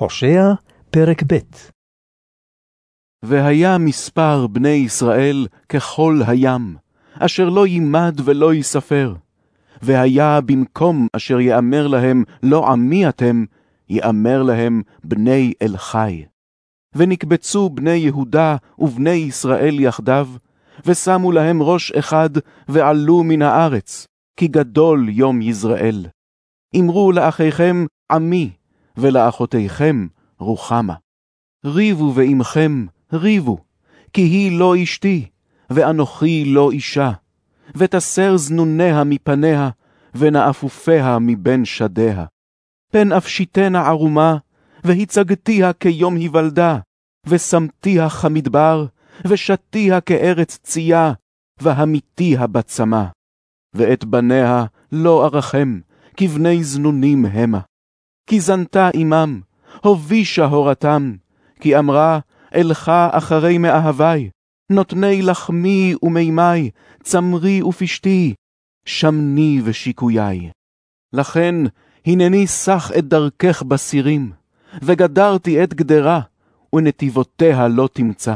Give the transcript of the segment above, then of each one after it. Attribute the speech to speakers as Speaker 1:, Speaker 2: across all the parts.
Speaker 1: הושע, פרק ב'
Speaker 2: והיה מספר בני ישראל ככל הים, אשר לא יימד ולא ייספר. והיה במקום אשר יאמר להם לא עמי אתם, יאמר להם בני אל חי. ונקבצו בני יהודה ובני ישראל יחדיו, ושמו להם ראש אחד, ועלו מן הארץ, כי גדול יום יזרעאל. אמרו לאחיכם עמי, ולאחותיכם רוחמה. ריבו ועמכם ריבו, כי היא לא אשתי, ואנוכי לא אישה, ותסר זנוניה מפניה, ונאפופיה מבין שדיה. פן אפשיתנה ערומה, והצגתיה כיום היוולדה, ושמתיה כמדבר, ושתיה כארץ צייה, והמיתיה בצמא. ואת בניה לא ארחם, כבני זנונים המה. כי זנתה עמם, הובישה הורתם, כי אמרה, אלך אחרי מאהבי, נותני לחמי ומימי, צמרי ופשתי, שמני ושיקויי. לכן, הנני סח את דרכך בסירים, וגדרתי את גדרה, ונתיבותיה לא תמצא.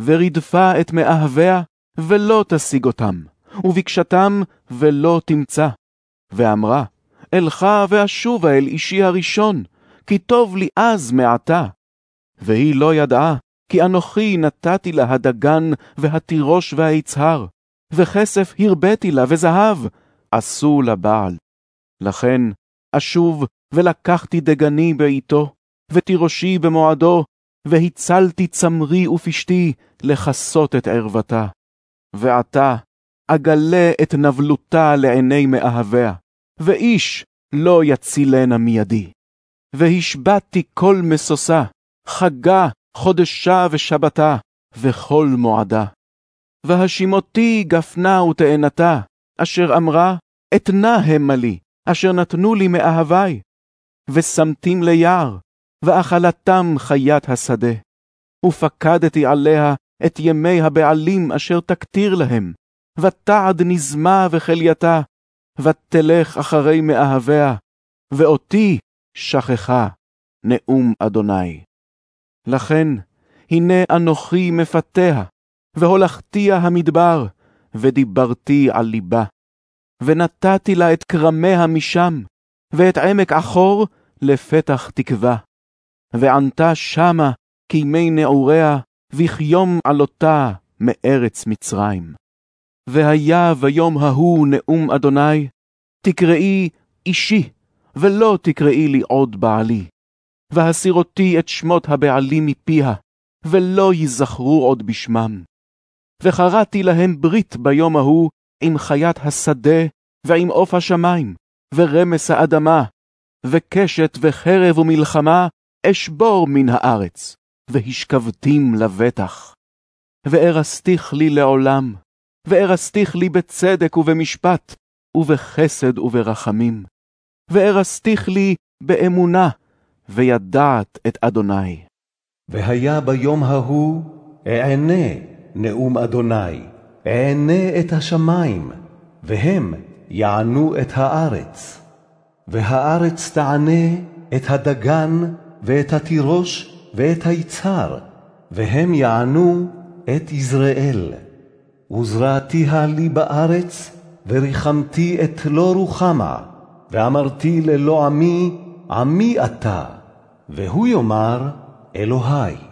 Speaker 2: ורדפה את מאהביה, ולא תשיג אותם, ובקשתם, ולא תמצא. ואמרה, אלך ואשובה אל אישי הראשון, כי טוב לי אז מעתה. והיא לא ידעה, כי אנוכי נתתי לה הדגן והתירוש והיצהר, וכסף הרביתי לה וזהב, עשו לבעל. לכן אשוב ולקחתי דגני בעתו, ותירושי במועדו, והצלתי צמרי ופשתי לכסות את ערוותה. ועתה אגלה את נבלותה לעיני מאהביה, ואיש לא יצילנה מידי. והשבתי כל משושה, חגה, חודשה ושבתה, וכל מועדה. והשימותי גפנה ותאנתה, אשר אמרה, אתנה המה לי, אשר נתנו לי מאהבי. ושמתים ליער, ואכלתם חיית השדה. ופקדתי עליה את ימי הבעלים אשר תקטיר להם, ותעד נזמה וכלייתה, ותלך אחרי מאהביה, ואותי שכחה, נאום אדוני. לכן, הנה אנוכי מפתיה, והולכתיה המדבר, ודיברתי על ליבה. ונתתי לה את כרמיה משם, ואת עמק אחור לפתח תקווה. וענתה שמה כימי נעוריה, וכיום עלותה מארץ מצרים. והיה ביום ההוא נאום אדוני, תקראי אישי, ולא תקראי לי עוד בעלי. והסירותי את שמות הבעלים מפיה, ולא ייזכרו עוד בשמם. וחרתי להם ברית ביום ההוא עם חיית השדה, ועם עוף השמיים, ורמס האדמה, וקשת וחרב ומלחמה אשבור מן הארץ, והשכבתים לבטח. וארסתיך לי לעולם, וארסתיך לי בצדק ובמשפט, ובחסד וברחמים. וארסתיך לי באמונה, וידעת את אדוני.
Speaker 3: והיה ביום ההוא אענה נאום אדוני, אענה את השמיים, והם יענו את הארץ. והארץ תענה את הדגן, ואת התירוש, ואת היצהר, והם יענו את יזרעאל. וזרעתיה לי בארץ, וריחמתי את לא רוחמה, ואמרתי ללא עמי, עמי אתה, והוא יאמר, אלוהי.